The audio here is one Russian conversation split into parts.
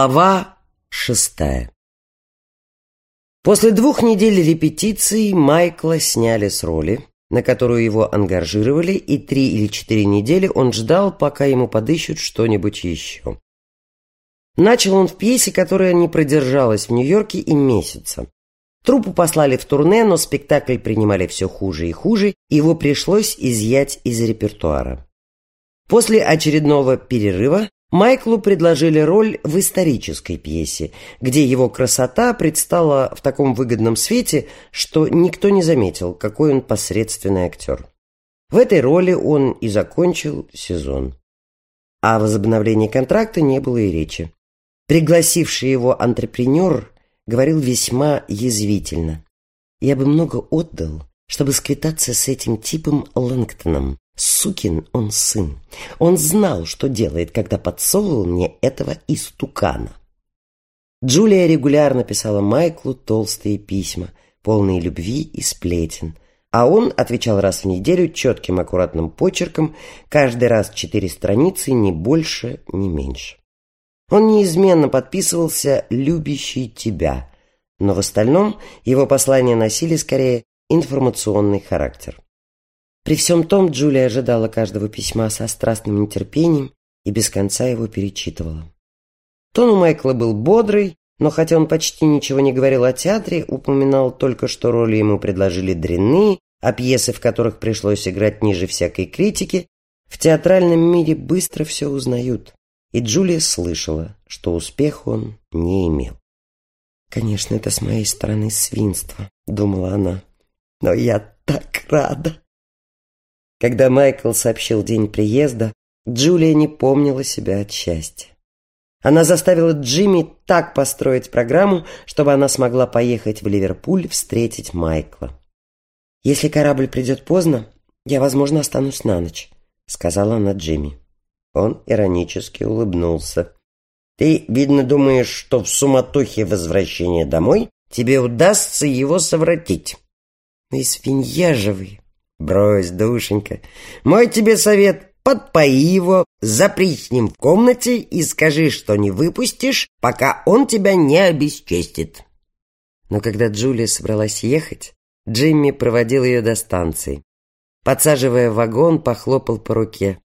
Глава шестая После двух недель репетиций Майкла сняли с роли, на которую его ангажировали, и три или четыре недели он ждал, пока ему подыщут что-нибудь еще. Начал он в пьесе, которая не продержалась в Нью-Йорке и месяца. Труппу послали в турне, но спектакль принимали все хуже и хуже, и его пришлось изъять из репертуара. После очередного перерыва Майклу предложили роль в исторической пьесе, где его красота предстала в таком выгодном свете, что никто не заметил, какой он посредственный актер. В этой роли он и закончил сезон. О возобновлении контракта не было и речи. Пригласивший его антрепренер говорил весьма язвительно. «Я бы много отдал, чтобы сквитаться с этим типом Лэнгтоном. Сукин он сын. Он знал, что делает, когда подсовывал мне этого истукана. Джулия регулярно писала Майклу толстые письма, полные любви и сплетен, а он отвечал раз в неделю четким аккуратным почерком, каждый раз четыре страницы, ни больше, ни меньше. Он неизменно подписывался «любящий тебя», но в остальном его послания носили скорее информационный характер. При всем том Джулия ожидала каждого письма со страстным нетерпением и без конца его перечитывала. Тон у Майкла был бодрый, но хотя он почти ничего не говорил о театре, упоминал только, что роли ему предложили дрянные, а пьесы, в которых пришлось играть ниже всякой критики, в театральном мире быстро все узнают, и Джулия слышала, что успеха он не имел. «Конечно, это с моей стороны свинство», — думала она, — «но я так рада». Когда Майкл сообщил день приезда, Джулия не помнила себя от счастья. Она заставила Джимми так построить программу, чтобы она смогла поехать в Ливерпуль встретить Майкла. «Если корабль придет поздно, я, возможно, останусь на ночь», — сказала она Джимми. Он иронически улыбнулся. «Ты, видно, думаешь, что в суматохе возвращения домой тебе удастся его совратить?» «Ну и свинья же вы!» Брось, душенька. Мой тебе совет — подпои его, запри с ним в комнате и скажи, что не выпустишь, пока он тебя не обесчестит. Но когда Джулия собралась ехать, Джимми проводил ее до станции. Подсаживая вагон, похлопал по руке.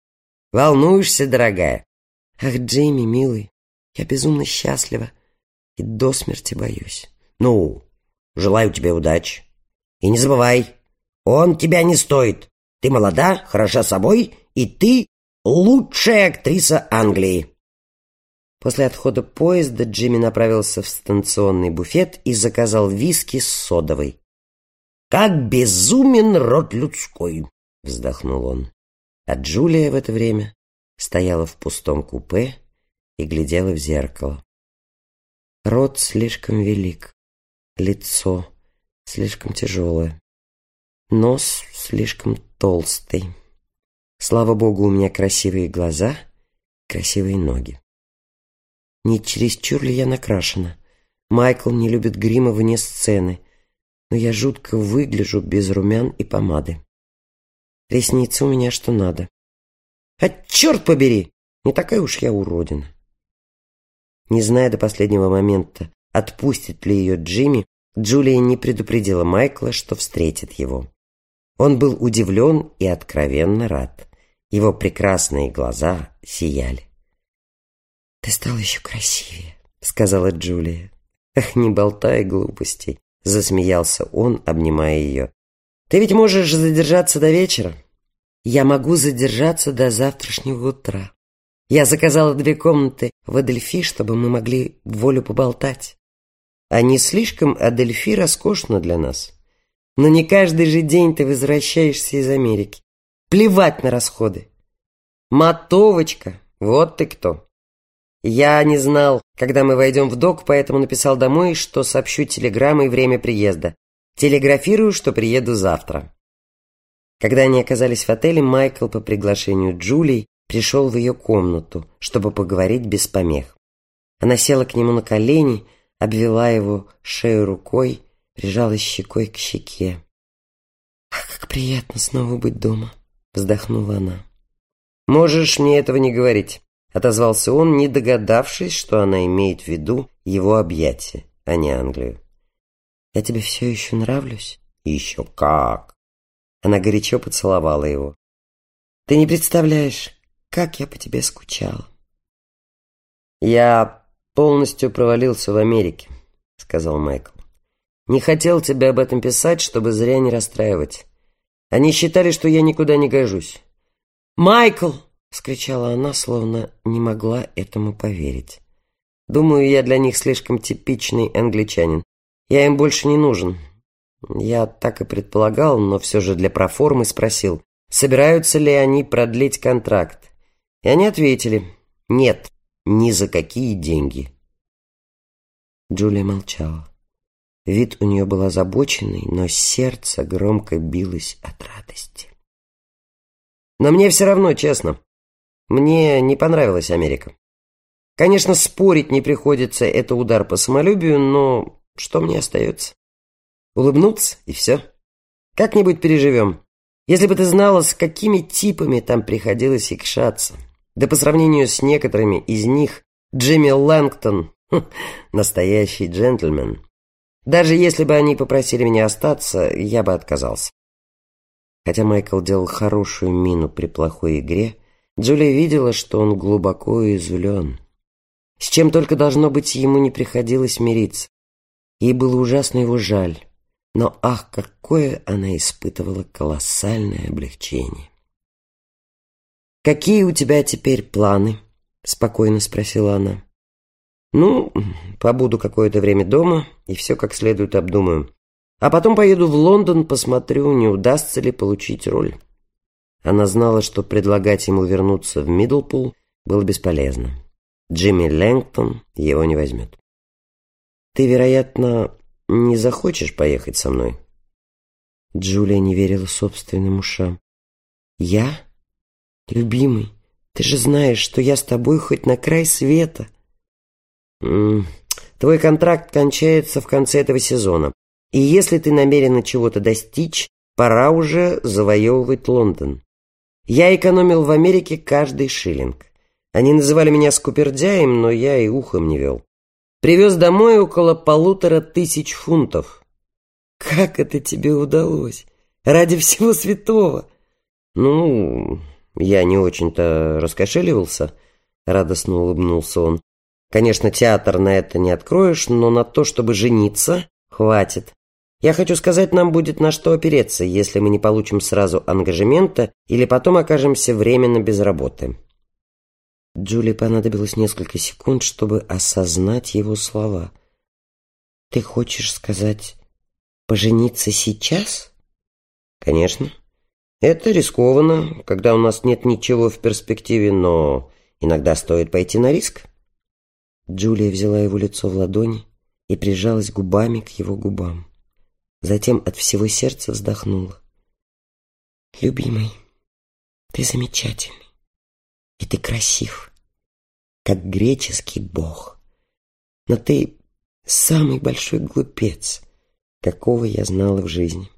«Волнуешься, дорогая?» «Ах, Джимми, милый, я безумно счастлива и до смерти боюсь». «Ну, желаю тебе удачи. И не забывай, он тебя не стоит. Ты молода, хороша собой, и ты лучшая актриса Англии. После отхода поезда Джимми направился в станционный буфет и заказал виски с содовой. «Как безумен род людской!» — вздохнул он. А Джулия в это время стояла в пустом купе и глядела в зеркало. Рот слишком велик, лицо слишком тяжелое. Нос слишком толстый. Слава богу, у меня красивые глаза, красивые ноги. Не чересчур ли я накрашена? Майкл не любит грима вне сцены, но я жутко выгляжу без румян и помады. Ресницы у меня что надо. А черт побери! Не такая уж я уродина. Не зная до последнего момента, отпустит ли ее Джимми, Джулия не предупредила Майкла, что встретит его. Он был удивлен и откровенно рад. Его прекрасные глаза сияли. «Ты стал еще красивее», — сказала Джулия. «Ах, не болтай глупостей», — засмеялся он, обнимая ее. «Ты ведь можешь задержаться до вечера?» «Я могу задержаться до завтрашнего утра. Я заказала две комнаты в Адельфи, чтобы мы могли волю поболтать. А не слишком Адельфи роскошно для нас?» Но не каждый же день ты возвращаешься из Америки. Плевать на расходы. Мотовочка, вот ты кто. Я не знал, когда мы войдем в док, поэтому написал домой, что сообщу телеграммой время приезда. Телеграфирую, что приеду завтра. Когда они оказались в отеле, Майкл по приглашению Джулии пришел в ее комнату, чтобы поговорить без помех. Она села к нему на колени, обвела его шею рукой прижалась щекой к щеке. «Ах, как приятно снова быть дома!» — вздохнула она. «Можешь мне этого не говорить», — отозвался он, не догадавшись, что она имеет в виду его объятия, а не Англию. «Я тебе все еще нравлюсь?» «Еще как!» Она горячо поцеловала его. «Ты не представляешь, как я по тебе скучала!» «Я полностью провалился в Америке», — сказал Майкл. «Не хотел тебе об этом писать, чтобы зря не расстраивать. Они считали, что я никуда не гожусь». «Майкл!» — вскричала она, словно не могла этому поверить. «Думаю, я для них слишком типичный англичанин. Я им больше не нужен. Я так и предполагал, но все же для проформы спросил, собираются ли они продлить контракт. И они ответили, нет, ни за какие деньги. Джулия молчала. Вид у нее был озабоченный, но сердце громко билось от радости. Но мне все равно, честно. Мне не понравилась Америка. Конечно, спорить не приходится, это удар по самолюбию, но что мне остается? Улыбнуться и все. Как-нибудь переживем. Если бы ты знала, с какими типами там приходилось икшаться. Да по сравнению с некоторыми из них, Джимми Лэнгтон хм, – настоящий джентльмен. Даже если бы они попросили меня остаться, я бы отказался. Хотя Майкл делал хорошую мину при плохой игре, Джулия видела, что он глубоко уязвлен. С чем только должно быть ему не приходилось мириться. Ей было ужасно его жаль, но ах, какое она испытывала колоссальное облегчение. «Какие у тебя теперь планы?» — спокойно спросила она. «Ну, побуду какое-то время дома и все как следует обдумаю. А потом поеду в Лондон, посмотрю, не удастся ли получить роль». Она знала, что предлагать ему вернуться в Миддлпул было бесполезно. Джимми Лэнгтон его не возьмет. Ты, вероятно, не захочешь поехать со мной?» Джулия не верила собственным ушам. «Я? Любимый, ты же знаешь, что я с тобой хоть на край света». «Твой контракт кончается в конце этого сезона, и если ты намерена чего-то достичь, пора уже завоевывать Лондон. Я экономил в Америке каждый шиллинг. Они называли меня скупердяем, но я и ухом не вел. Привез домой около полутора тысяч фунтов. Как это тебе удалось? Ради всего святого. Ну, я не очень-то раскошеливался, радостно улыбнулся он. Конечно, театр на это не откроешь, но на то, чтобы жениться, хватит. Я хочу сказать, нам будет на что опереться, если мы не получим сразу ангажемента или потом окажемся временно без работы. Джули понадобилось несколько секунд, чтобы осознать его слова. «Ты хочешь сказать, пожениться сейчас?» «Конечно. Это рискованно, когда у нас нет ничего в перспективе, но иногда стоит пойти на риск». Джулия взяла его лицо в ладони и прижалась губами к его губам. Затем от всего сердца вздохнула. «Любимый, ты замечательный. И ты красив, как греческий бог. Но ты самый большой глупец, какого я знала в жизни.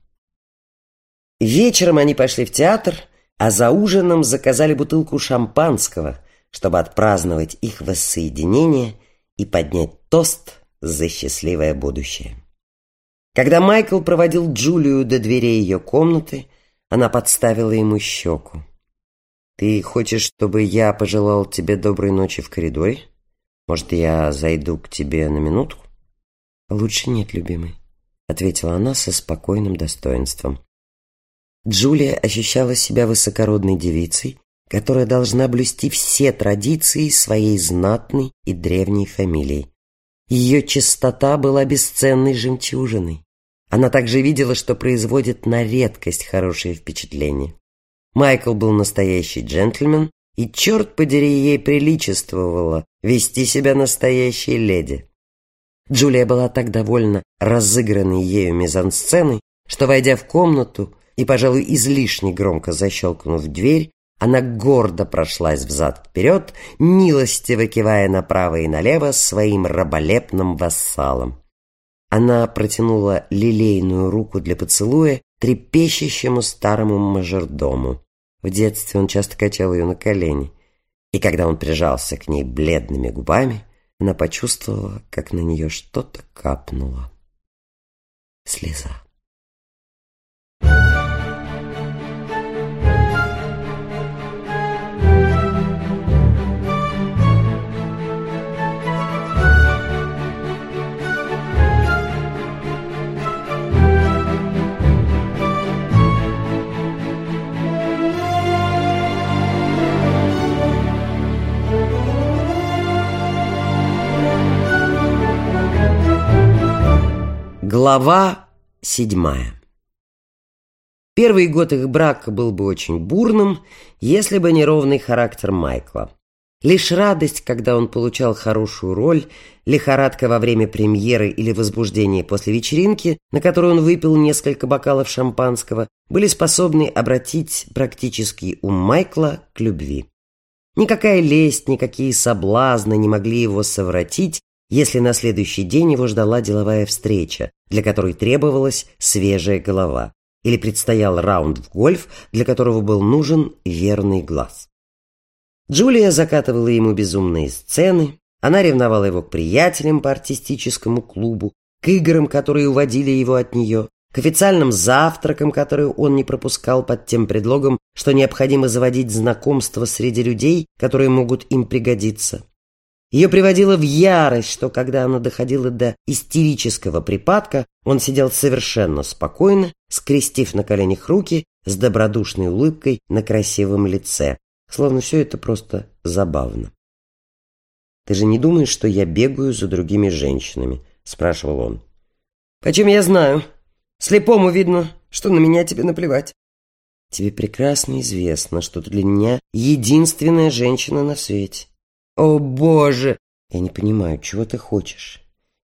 Вечером они пошли в театр, а за ужином заказали бутылку шампанского, чтобы отпраздновать их воссоединение и поднять тост за счастливое будущее. Когда Майкл проводил Джулию до дверей ее комнаты, она подставила ему щеку. «Ты хочешь, чтобы я пожелал тебе доброй ночи в коридоре? Может, я зайду к тебе на минутку?» «Лучше нет, любимый», — ответила она со спокойным достоинством. Джулия ощущала себя высокородной девицей, которая должна блюсти все традиции своей знатной и древней фамилии. Ее чистота была бесценной жемчужиной. Она также видела, что производит на редкость хорошее впечатление. Майкл был настоящий джентльмен, и, черт подери, ей приличествовало вести себя настоящей леди. Джулия была так довольна разыгранной ею мизансценой, что, войдя в комнату и, пожалуй, излишне громко защелкнув дверь, она гордо прошлась взад-вперед, милостиво кивая направо и налево своим раболепным вассалом. Она протянула лилейную руку для поцелуя трепещущему старому мажордому. В детстве он часто качал ее на колени. И когда он прижался к ней бледными губами, она почувствовала, как на нее что-то капнуло. Слеза. Глава седьмая Первый год их брака был бы очень бурным, если бы не ровный характер Майкла. Лишь радость, когда он получал хорошую роль, лихорадка во время премьеры или возбуждение после вечеринки, на которой он выпил несколько бокалов шампанского, были способны обратить практически ум Майкла к любви. Никакая лесть, никакие соблазны не могли его совратить, если на следующий день его ждала деловая встреча, для которой требовалась свежая голова, или предстоял раунд в гольф, для которого был нужен верный глаз. Джулия закатывала ему безумные сцены, она ревновала его к приятелям по артистическому клубу, к играм, которые уводили его от нее, к официальным завтракам, которые он не пропускал под тем предлогом, что необходимо заводить знакомства среди людей, которые могут им пригодиться. Ее приводило в ярость, что когда она доходила до истерического припадка, он сидел совершенно спокойно, скрестив на коленях руки с добродушной улыбкой на красивом лице, словно все это просто забавно. «Ты же не думаешь, что я бегаю за другими женщинами?» – спрашивал он. «Почем я знаю? Слепому видно, что на меня тебе наплевать». «Тебе прекрасно известно, что ты для меня единственная женщина на свете». «О, Боже!» «Я не понимаю, чего ты хочешь?»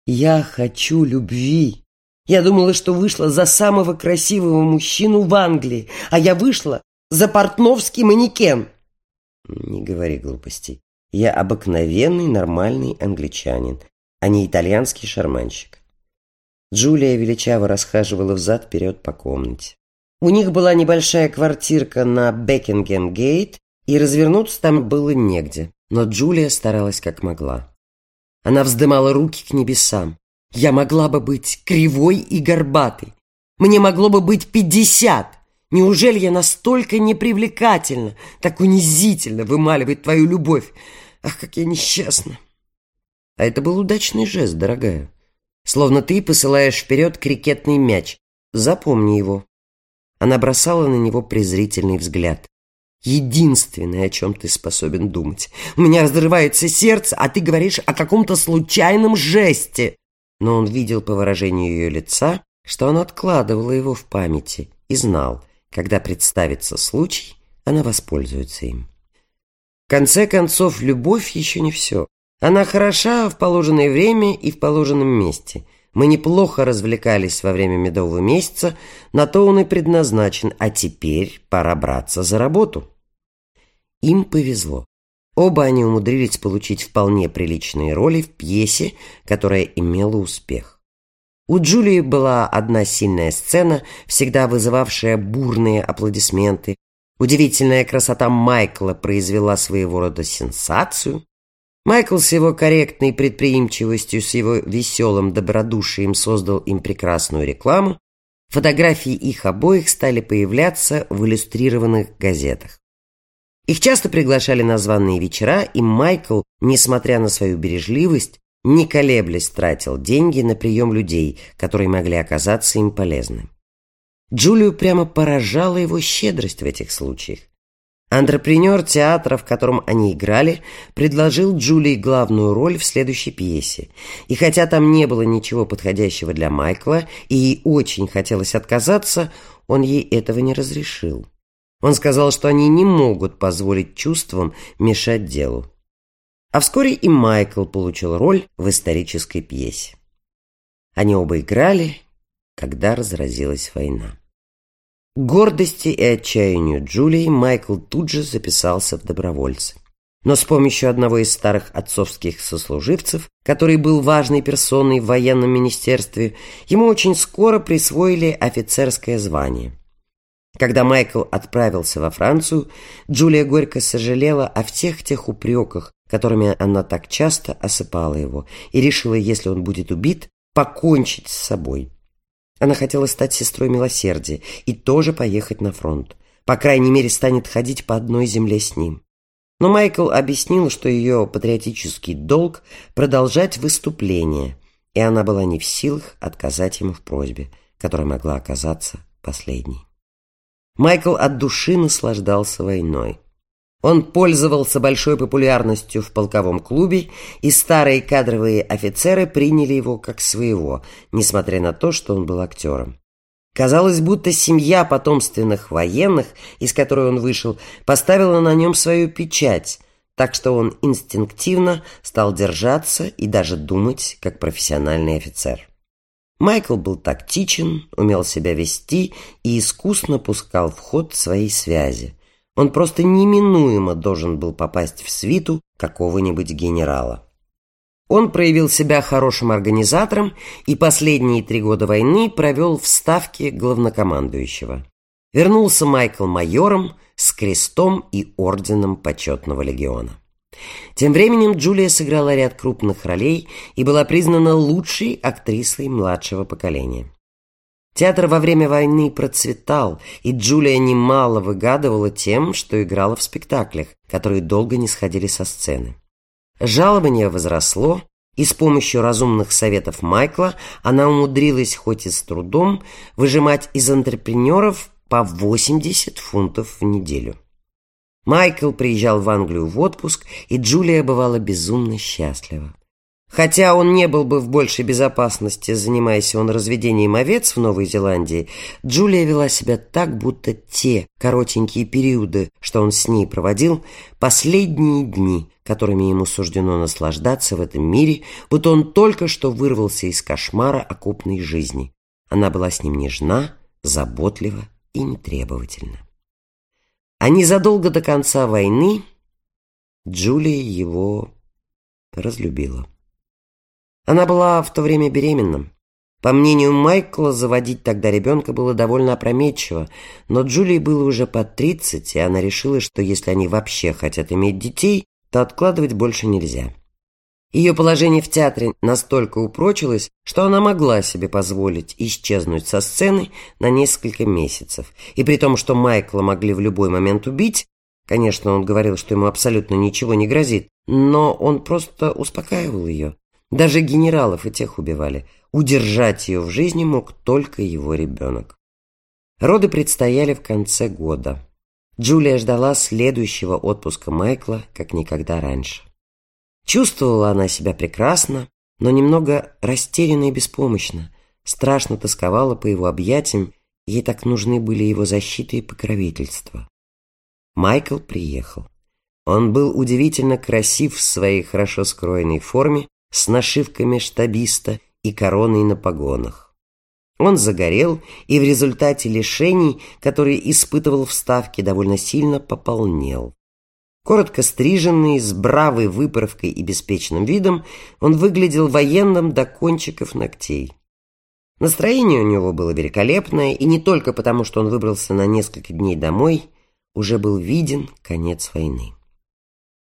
«Я хочу любви!» «Я думала, что вышла за самого красивого мужчину в Англии, а я вышла за портновский манекен!» «Не говори глупостей. Я обыкновенный нормальный англичанин, а не итальянский шарманщик». Джулия величаво расхаживала взад-вперед по комнате. У них была небольшая квартирка на Бекингем-гейт, и развернуться там было негде но Джулия старалась как могла. Она вздымала руки к небесам. «Я могла бы быть кривой и горбатой. Мне могло бы быть пятьдесят. Неужели я настолько непривлекательна, так унизительно вымаливает твою любовь? Ах, как я несчастна!» А это был удачный жест, дорогая. Словно ты посылаешь вперед крикетный мяч. Запомни его. Она бросала на него презрительный взгляд единственное, о чем ты способен думать. У меня разрывается сердце, а ты говоришь о каком-то случайном жесте. Но он видел по выражению ее лица, что она откладывала его в памяти и знал, когда представится случай, она воспользуется им. В конце концов, любовь еще не все. Она хороша в положенное время и в положенном месте. Мы неплохо развлекались во время медового месяца, на то он и предназначен, а теперь пора браться за работу. Им повезло. Оба они умудрились получить вполне приличные роли в пьесе, которая имела успех. У Джулии была одна сильная сцена, всегда вызывавшая бурные аплодисменты. Удивительная красота Майкла произвела своего рода сенсацию. Майкл с его корректной предприимчивостью, с его веселым добродушием создал им прекрасную рекламу. Фотографии их обоих стали появляться в иллюстрированных газетах. Их часто приглашали на званые вечера, и Майкл, несмотря на свою бережливость, не колеблясь тратил деньги на прием людей, которые могли оказаться им полезны. Джулию прямо поражала его щедрость в этих случаях. Антрепренер театра, в котором они играли, предложил Джулии главную роль в следующей пьесе. И хотя там не было ничего подходящего для Майкла, и ей очень хотелось отказаться, он ей этого не разрешил. Он сказал, что они не могут позволить чувствам мешать делу. А вскоре и Майкл получил роль в исторической пьесе. Они оба играли, когда разразилась война. К гордости и отчаянию Джулии Майкл тут же записался в добровольцы. Но с помощью одного из старых отцовских сослуживцев, который был важной персоной в военном министерстве, ему очень скоро присвоили офицерское звание. Когда Майкл отправился во Францию, Джулия горько сожалела о всех тех упреках, которыми она так часто осыпала его, и решила, если он будет убит, покончить с собой. Она хотела стать сестрой милосердия и тоже поехать на фронт. По крайней мере, станет ходить по одной земле с ним. Но Майкл объяснил, что ее патриотический долг – продолжать выступление, и она была не в силах отказать ему в просьбе, которая могла оказаться последней. Майкл от души наслаждался войной. Он пользовался большой популярностью в полковом клубе, и старые кадровые офицеры приняли его как своего, несмотря на то, что он был актером. Казалось, будто семья потомственных военных, из которой он вышел, поставила на нем свою печать, так что он инстинктивно стал держаться и даже думать как профессиональный офицер. Майкл был тактичен, умел себя вести и искусно пускал в ход свои связи. Он просто неминуемо должен был попасть в свиту какого-нибудь генерала. Он проявил себя хорошим организатором и последние три года войны провел в ставке главнокомандующего. Вернулся Майкл майором с крестом и орденом почетного легиона. Тем временем Джулия сыграла ряд крупных ролей и была признана лучшей актрисой младшего поколения. Театр во время войны процветал, и Джулия немало выгадывала тем, что играла в спектаклях, которые долго не сходили со сцены. Жалование возросло, и с помощью разумных советов Майкла она умудрилась хоть и с трудом выжимать из антрепренеров по 80 фунтов в неделю. Майкл приезжал в Англию в отпуск, и Джулия бывала безумно счастлива. Хотя он не был бы в большей безопасности, занимаясь он разведением овец в Новой Зеландии, Джулия вела себя так, будто те коротенькие периоды, что он с ней проводил, последние дни, которыми ему суждено наслаждаться в этом мире, будто он только что вырвался из кошмара окупной жизни. Она была с ним нежна, заботлива и нетребовательна. А незадолго до конца войны Джулия его разлюбила. Она была в то время беременна. По мнению Майкла, заводить тогда ребенка было довольно опрометчиво, но Джулии было уже под 30, и она решила, что если они вообще хотят иметь детей, то откладывать больше нельзя. Ее положение в театре настолько упрочилось, что она могла себе позволить исчезнуть со сцены на несколько месяцев. И при том, что Майкла могли в любой момент убить, конечно, он говорил, что ему абсолютно ничего не грозит, но он просто успокаивал ее. Даже генералов и тех убивали. Удержать ее в жизни мог только его ребенок. Роды предстояли в конце года. Джулия ждала следующего отпуска Майкла, как никогда раньше. Чувствовала она себя прекрасно, но немного растерянно и беспомощно, страшно тосковала по его объятиям, ей так нужны были его защита и покровительство. Майкл приехал. Он был удивительно красив в своей хорошо скроенной форме, с нашивками штабиста и короной на погонах. Он загорел и в результате лишений, которые испытывал в Ставке, довольно сильно пополнел. Коротко стриженный, с бравой выправкой и беспечным видом, он выглядел военным до кончиков ногтей. Настроение у него было великолепное, и не только потому, что он выбрался на несколько дней домой, уже был виден конец войны.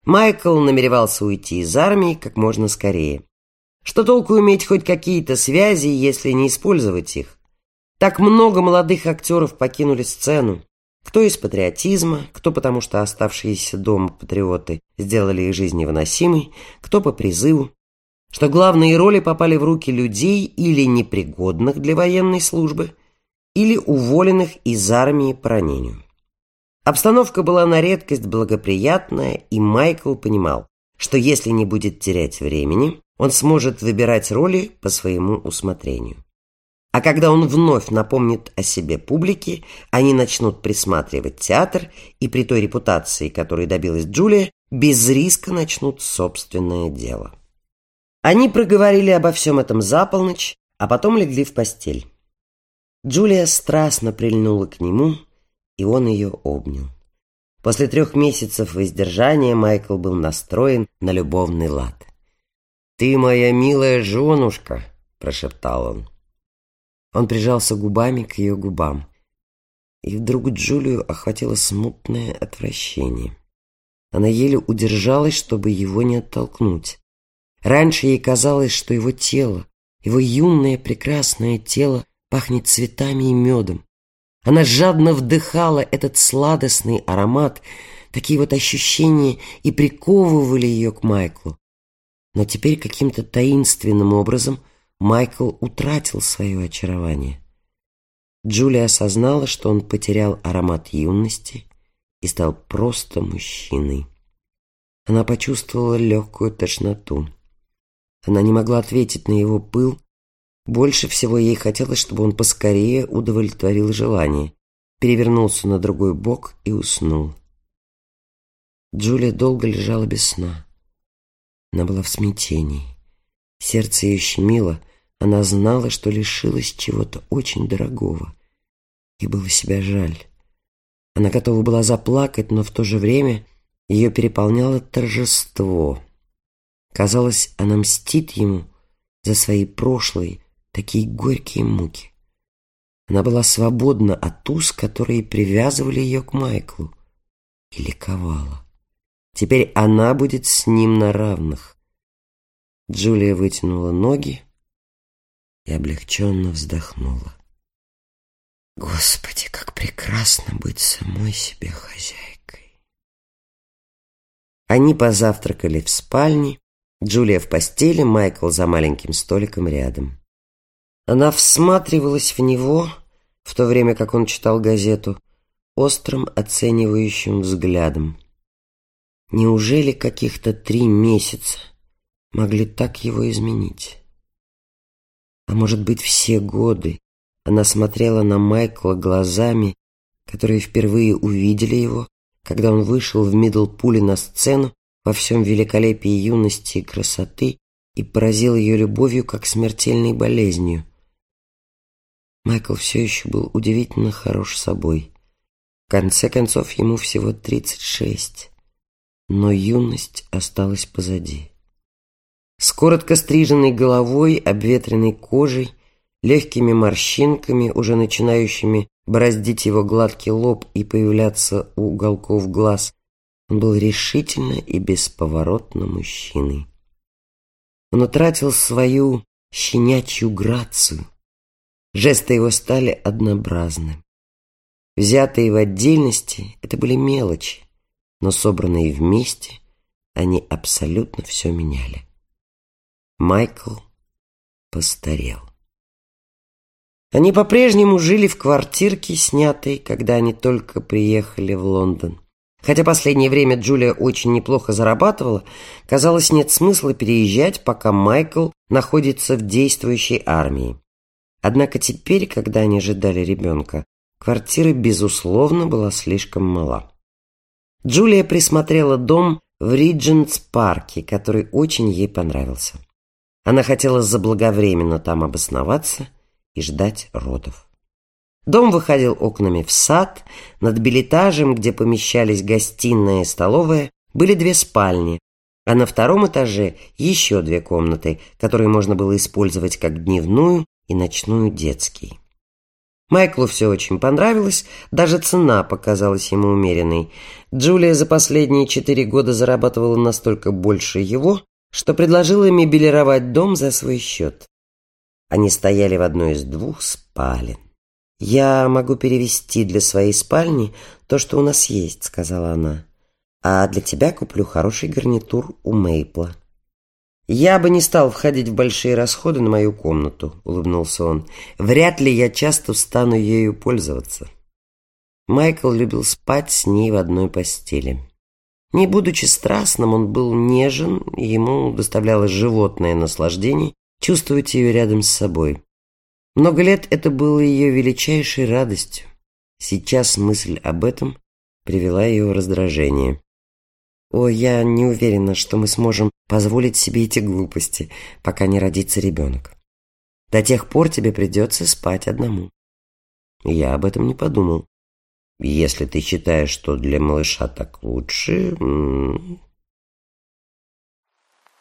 Майкл намеревался уйти из армии как можно скорее. Что толку иметь хоть какие-то связи, если не использовать их? Так много молодых актеров покинули сцену. Кто из патриотизма, кто потому что оставшиеся дома патриоты сделали их жизнь невыносимой, кто по призыву. Что главные роли попали в руки людей или непригодных для военной службы, или уволенных из армии по ранению. Обстановка была на редкость благоприятная, и Майкл понимал, что если не будет терять времени, он сможет выбирать роли по своему усмотрению. А когда он вновь напомнит о себе публике, они начнут присматривать театр, и при той репутации, которой добилась Джулия, без риска начнут собственное дело. Они проговорили обо всем этом за полночь, а потом легли в постель. Джулия страстно прильнула к нему, и он ее обнял. После трех месяцев воздержания Майкл был настроен на любовный лад. «Ты моя милая женушка», — прошептал он. Он прижался губами к ее губам. и вдруг Джулию охватило смутное отвращение. Она еле удержалась, чтобы его не оттолкнуть. Раньше ей казалось, что его тело, его юное прекрасное тело пахнет цветами и медом. Она жадно вдыхала этот сладостный аромат, такие вот ощущения и приковывали ее к Майклу. Но теперь каким-то таинственным образом Майкл утратил свое очарование. Джулия осознала, что он потерял аромат юности и стал просто мужчиной. Она почувствовала легкую тошноту. Она не могла ответить на его пыл. Больше всего ей хотелось, чтобы он поскорее удовлетворил желание, перевернулся на другой бок и уснул. Джулия долго лежала без сна. Она была в смятении. Сердце ее щемило, она знала, что лишилась чего-то очень дорогого. И было себя жаль. Она готова была заплакать, но в то же время ее переполняло торжество. Казалось, она мстит ему за свои прошлые, такие горькие муки. Она была свободна от уз, которые привязывали ее к Майклу, и ликовала. Теперь она будет с ним на равных. Джулия вытянула ноги и облегченно вздохнула. Господи, как прекрасно быть самой себе хозяйкой. Они позавтракали в спальне, Джулия в постели, Майкл за маленьким столиком рядом. Она всматривалась в него, в то время как он читал газету, острым оценивающим взглядом. Неужели каких-то три месяца могли так его изменить? А может быть, все годы она смотрела на Майкла глазами, которые впервые увидели его, когда он вышел в Мидлпуле на сцену во всем великолепии юности и красоты и поразил ее любовью как смертельной болезнью. Майкл все еще был удивительно хорош собой. В конце концов, ему всего тридцать шесть, но юность осталась позади. С коротко стриженной головой, обветренной кожей, легкими морщинками, уже начинающими бороздить его гладкий лоб и появляться у уголков глаз, он был решительно и бесповоротно мужчиной. Он утратил свою щенячью грацию. Жесты его стали однообразны. Взятые в отдельности, это были мелочи, но собранные вместе, они абсолютно все меняли. Майкл постарел. Они по-прежнему жили в квартирке, снятой, когда они только приехали в Лондон. Хотя последнее время Джулия очень неплохо зарабатывала, казалось, нет смысла переезжать, пока Майкл находится в действующей армии. Однако теперь, когда они ожидали ребенка, квартира, безусловно, была слишком мала. Джулия присмотрела дом в Риджентс-парке, который очень ей понравился. Она хотела заблаговременно там обосноваться и ждать родов. Дом выходил окнами в сад, над билетажем, где помещались гостиная и столовая, были две спальни, а на втором этаже еще две комнаты, которые можно было использовать как дневную и ночную детский. Майклу все очень понравилось, даже цена показалась ему умеренной. Джулия за последние четыре года зарабатывала настолько больше его, что предложила мебелировать дом за свой счет. Они стояли в одной из двух спален. «Я могу перевести для своей спальни то, что у нас есть», — сказала она. «А для тебя куплю хороший гарнитур у Мейпла». «Я бы не стал входить в большие расходы на мою комнату», — улыбнулся он. «Вряд ли я часто стану ею пользоваться». Майкл любил спать с ней в одной постели. Не будучи страстным, он был нежен, ему доставляло животное наслаждение чувствовать ее рядом с собой. Много лет это было ее величайшей радостью. Сейчас мысль об этом привела ее в раздражение. «О, я не уверена, что мы сможем позволить себе эти глупости, пока не родится ребенок. До тех пор тебе придется спать одному». Я об этом не подумал. «Если ты считаешь, что для малыша так лучше...»